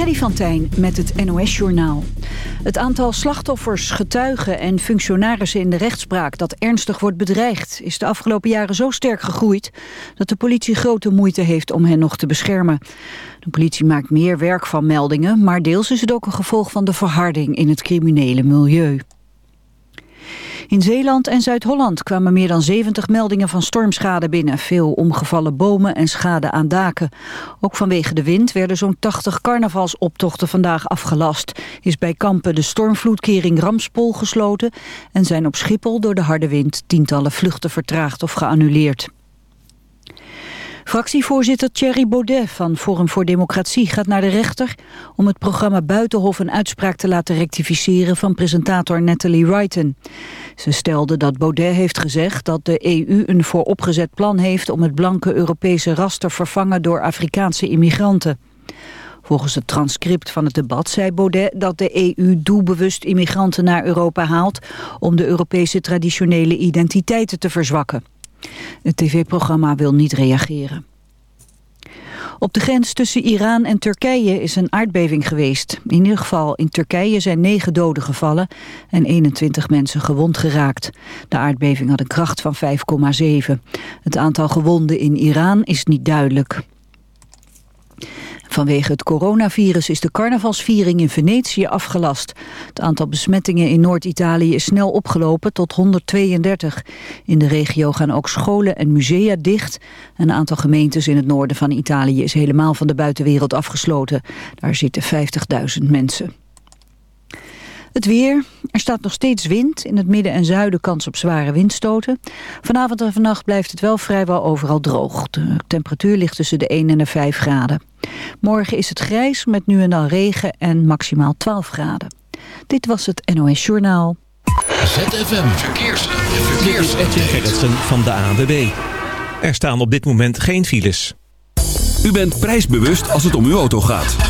Freddy van Tijn met het NOS-journaal. Het aantal slachtoffers, getuigen en functionarissen in de rechtspraak... dat ernstig wordt bedreigd, is de afgelopen jaren zo sterk gegroeid... dat de politie grote moeite heeft om hen nog te beschermen. De politie maakt meer werk van meldingen... maar deels is het ook een gevolg van de verharding in het criminele milieu. In Zeeland en Zuid-Holland kwamen meer dan 70 meldingen van stormschade binnen. Veel omgevallen bomen en schade aan daken. Ook vanwege de wind werden zo'n 80 carnavalsoptochten vandaag afgelast. Is bij Kampen de stormvloedkering Ramspol gesloten... en zijn op Schiphol door de harde wind tientallen vluchten vertraagd of geannuleerd. Fractievoorzitter Thierry Baudet van Forum voor Democratie gaat naar de rechter om het programma Buitenhof een uitspraak te laten rectificeren van presentator Natalie Wrighton. Ze stelde dat Baudet heeft gezegd dat de EU een vooropgezet plan heeft om het blanke Europese ras te vervangen door Afrikaanse immigranten. Volgens het transcript van het debat zei Baudet dat de EU doelbewust immigranten naar Europa haalt om de Europese traditionele identiteiten te verzwakken. Het tv-programma wil niet reageren. Op de grens tussen Iran en Turkije is een aardbeving geweest. In ieder geval in Turkije zijn negen doden gevallen en 21 mensen gewond geraakt. De aardbeving had een kracht van 5,7. Het aantal gewonden in Iran is niet duidelijk. Vanwege het coronavirus is de carnavalsviering in Venetië afgelast. Het aantal besmettingen in Noord-Italië is snel opgelopen tot 132. In de regio gaan ook scholen en musea dicht. Een aantal gemeentes in het noorden van Italië is helemaal van de buitenwereld afgesloten. Daar zitten 50.000 mensen. Het weer. Er staat nog steeds wind. In het midden en zuiden kans op zware windstoten. Vanavond en vannacht blijft het wel vrijwel overal droog. De temperatuur ligt tussen de 1 en de 5 graden. Morgen is het grijs met nu en dan regen en maximaal 12 graden. Dit was het NOS Journaal. ZFM Verkeers. Verkeers. Gerritsen van de ANWB. Er staan op dit moment geen files. U bent prijsbewust als het om uw auto gaat.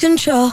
control?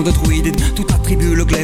monde d'autrui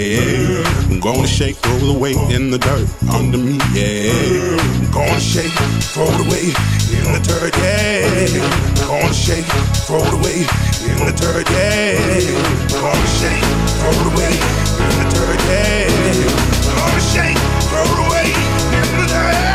I'm gonna shake, roll away in the dirt under me, yeah. I'm gonna shake, roll away in the dirt, yeah. I'm gonna shake, roll away in the dirt, yeah. I'm gonna shake, roll away in the dirt, yeah. I'm gonna shake, roll away in the dirt.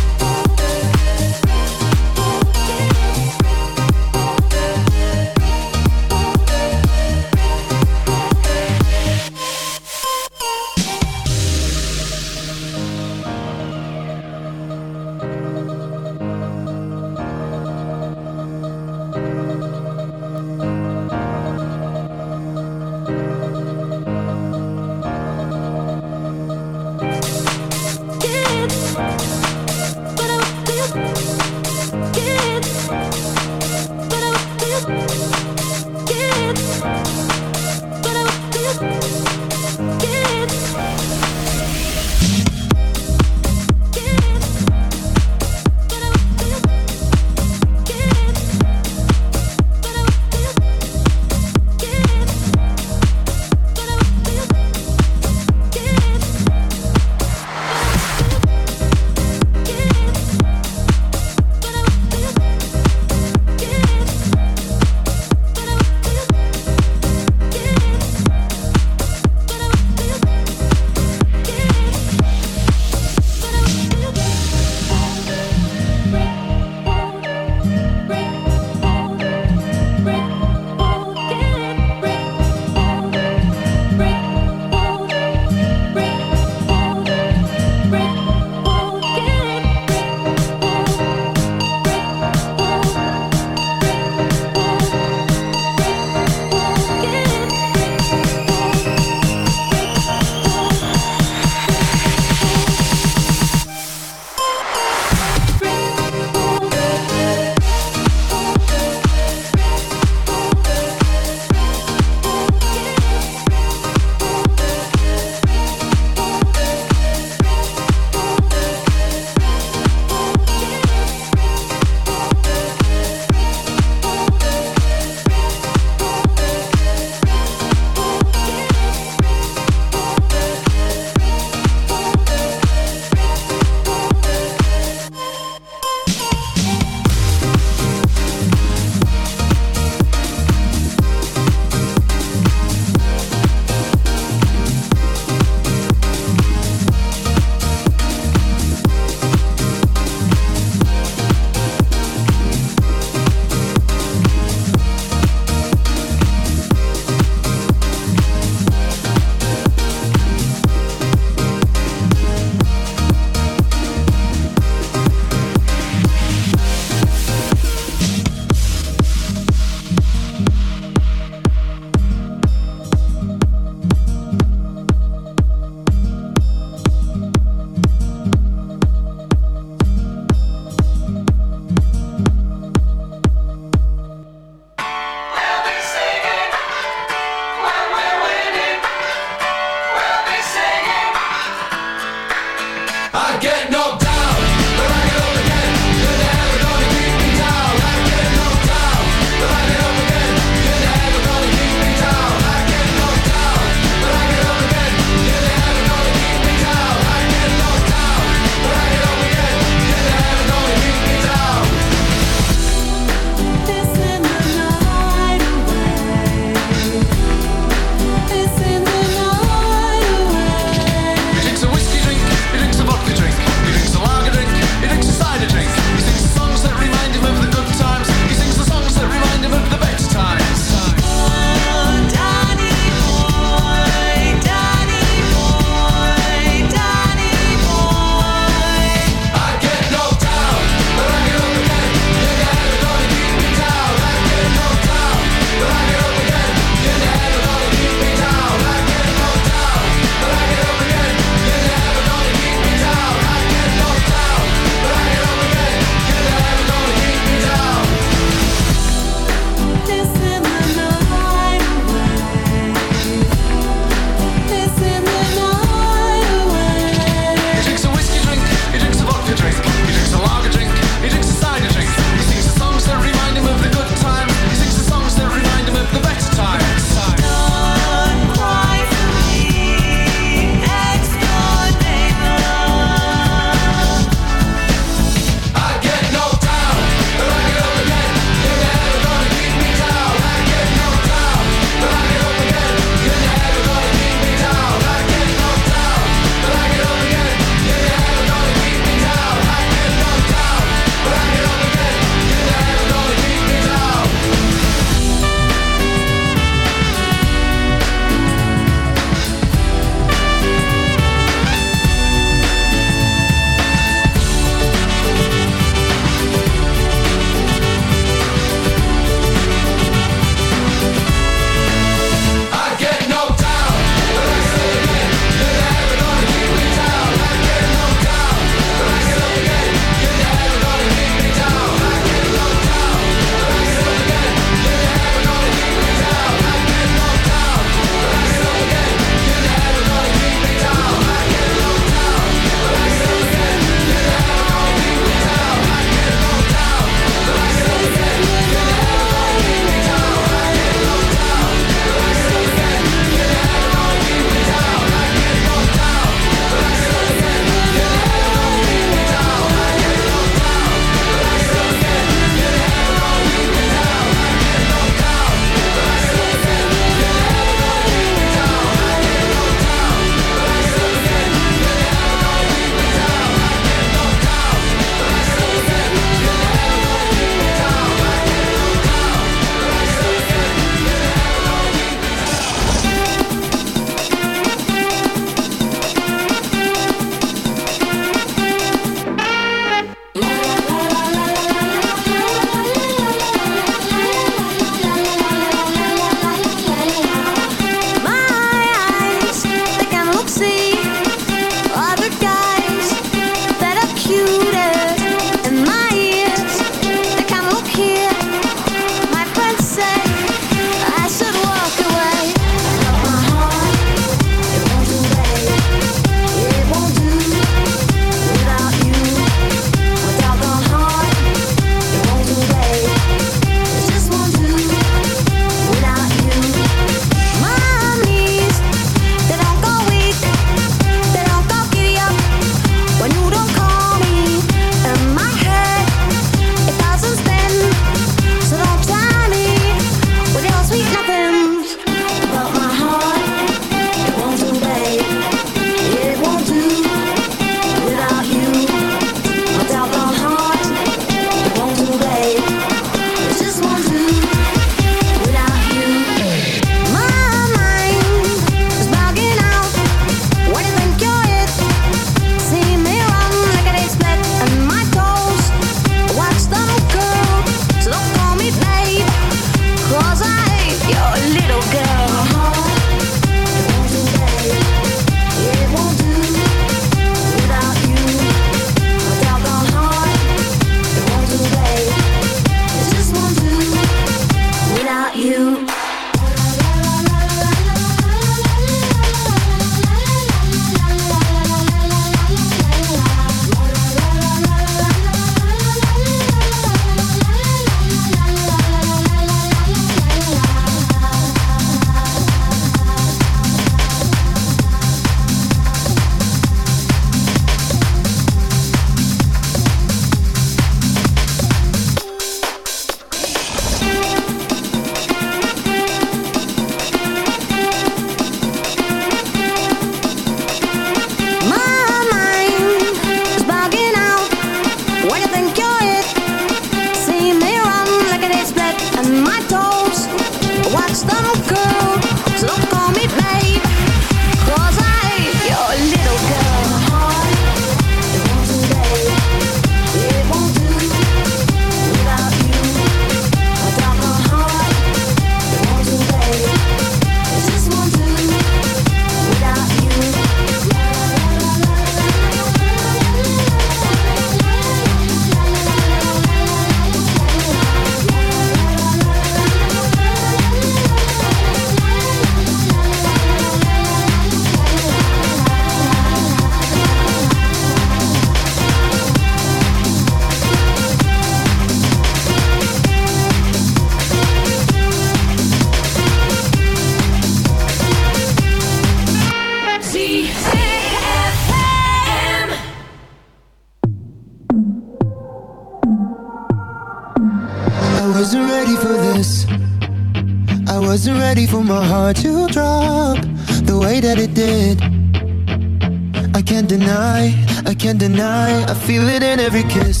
Can't deny, I feel it in every kiss.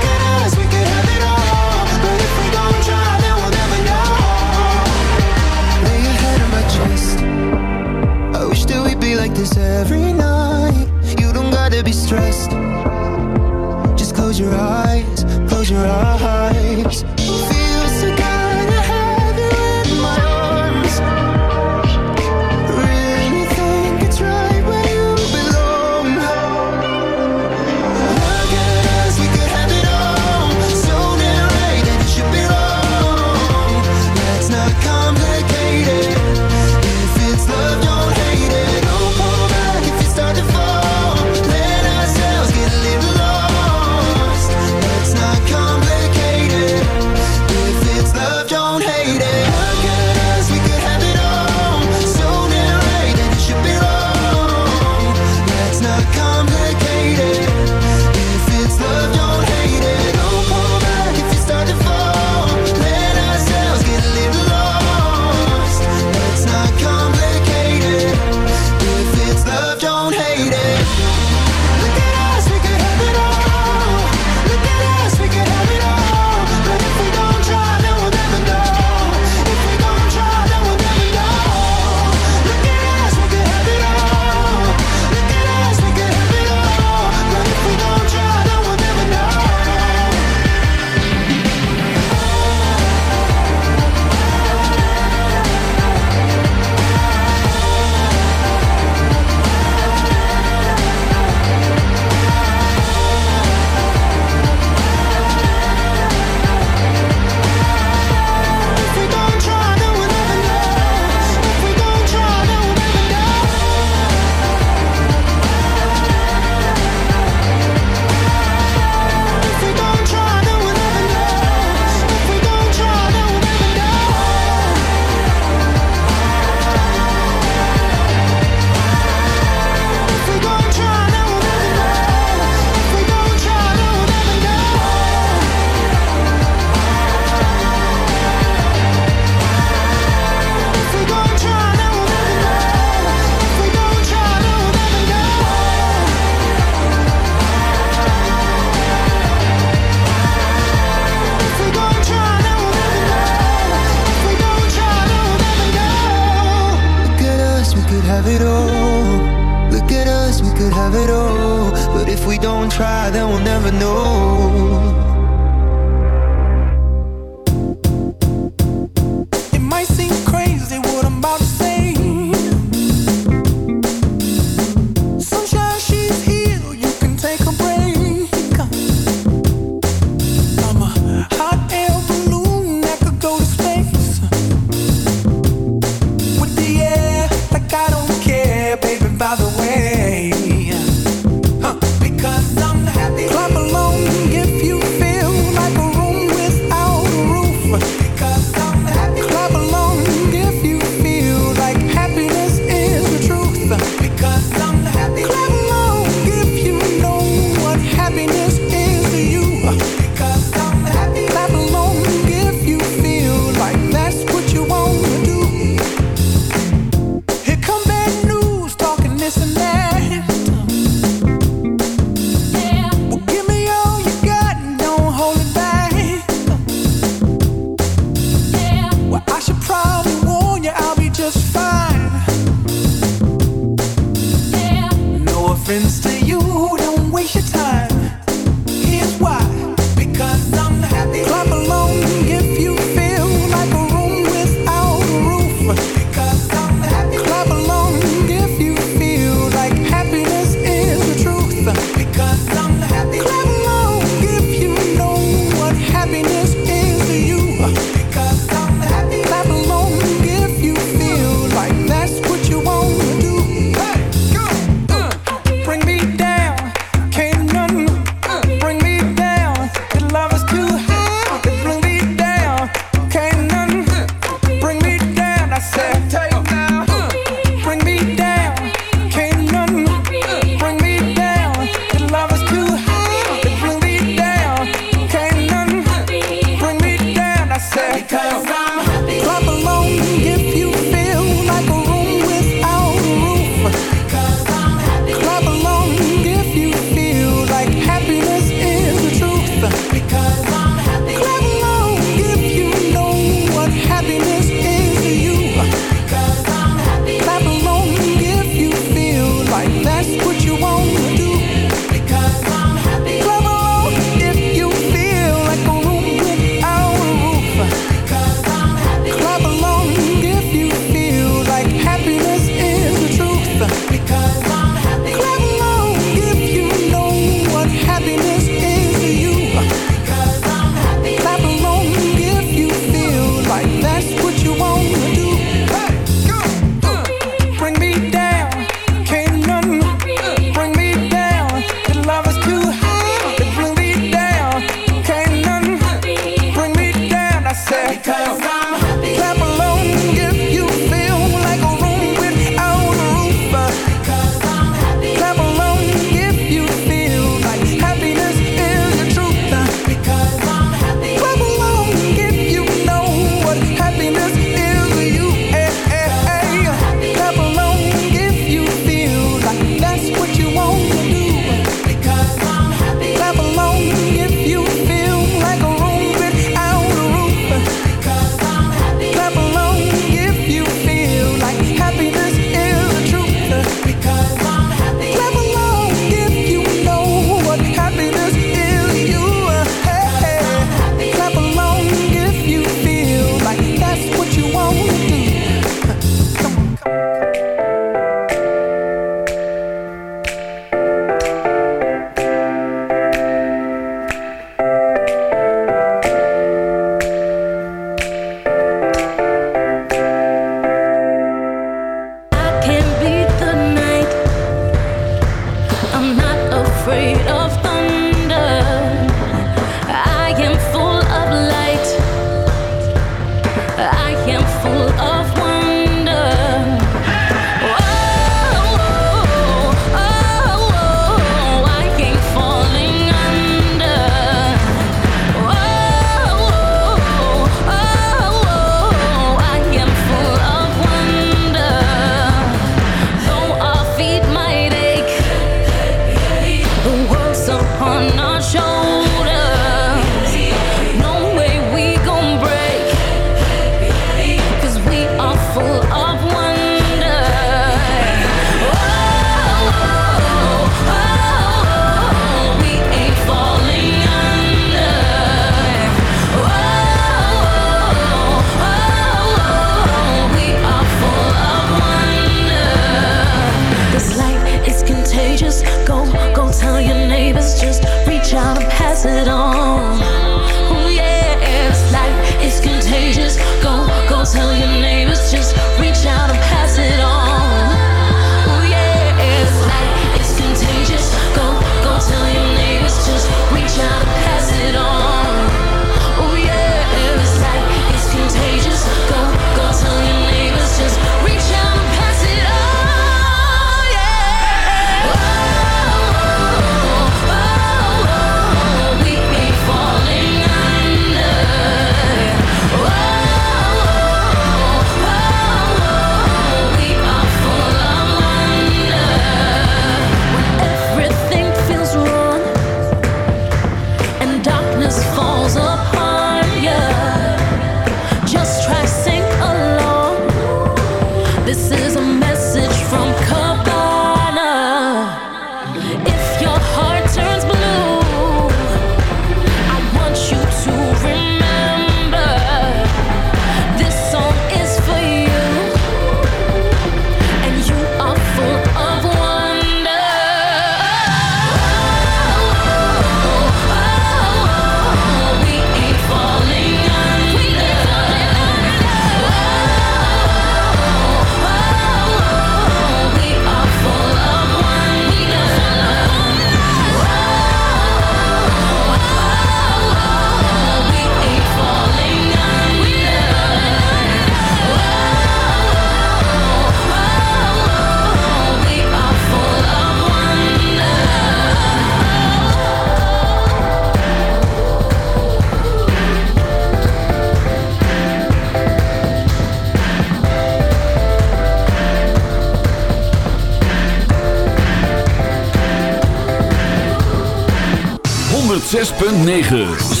106.9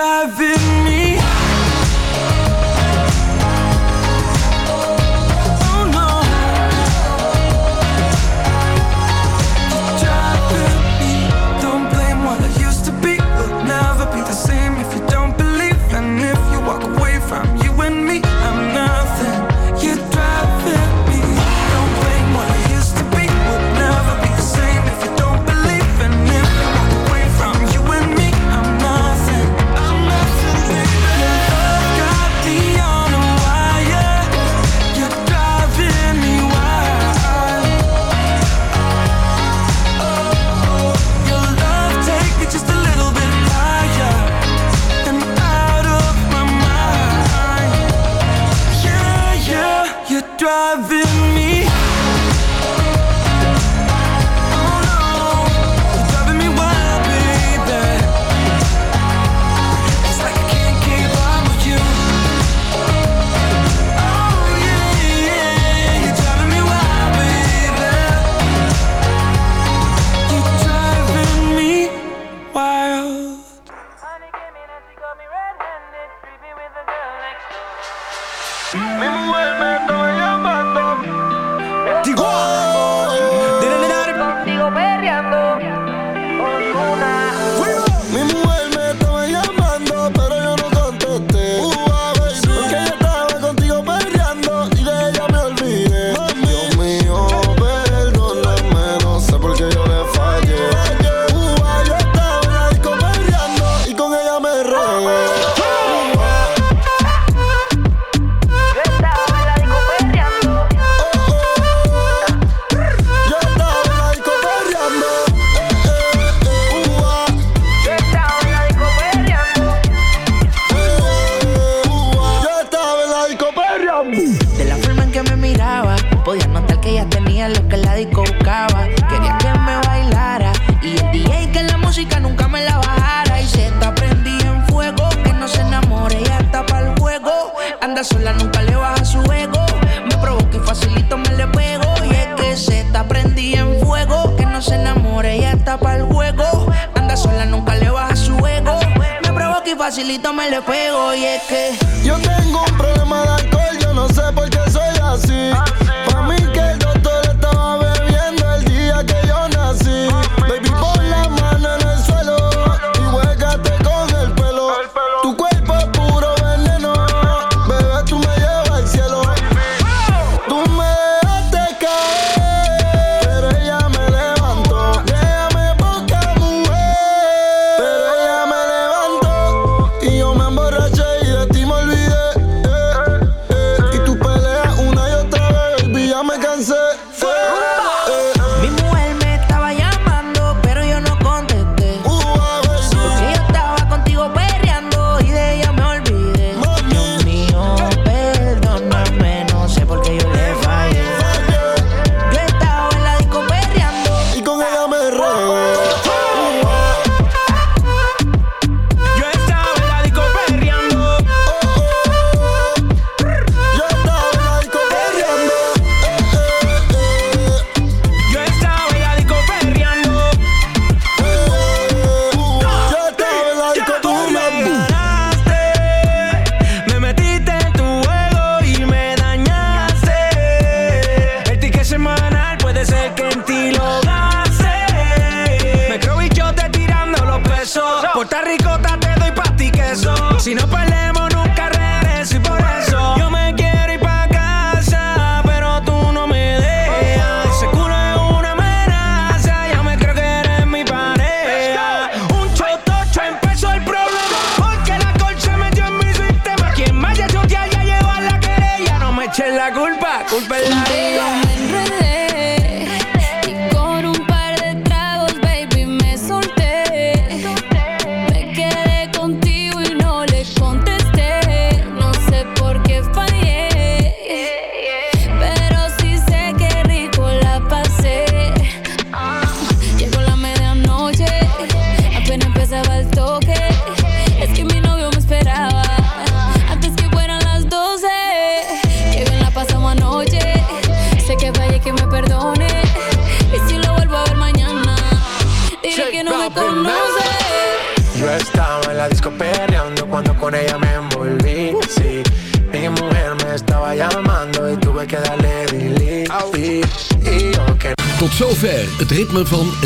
nunca.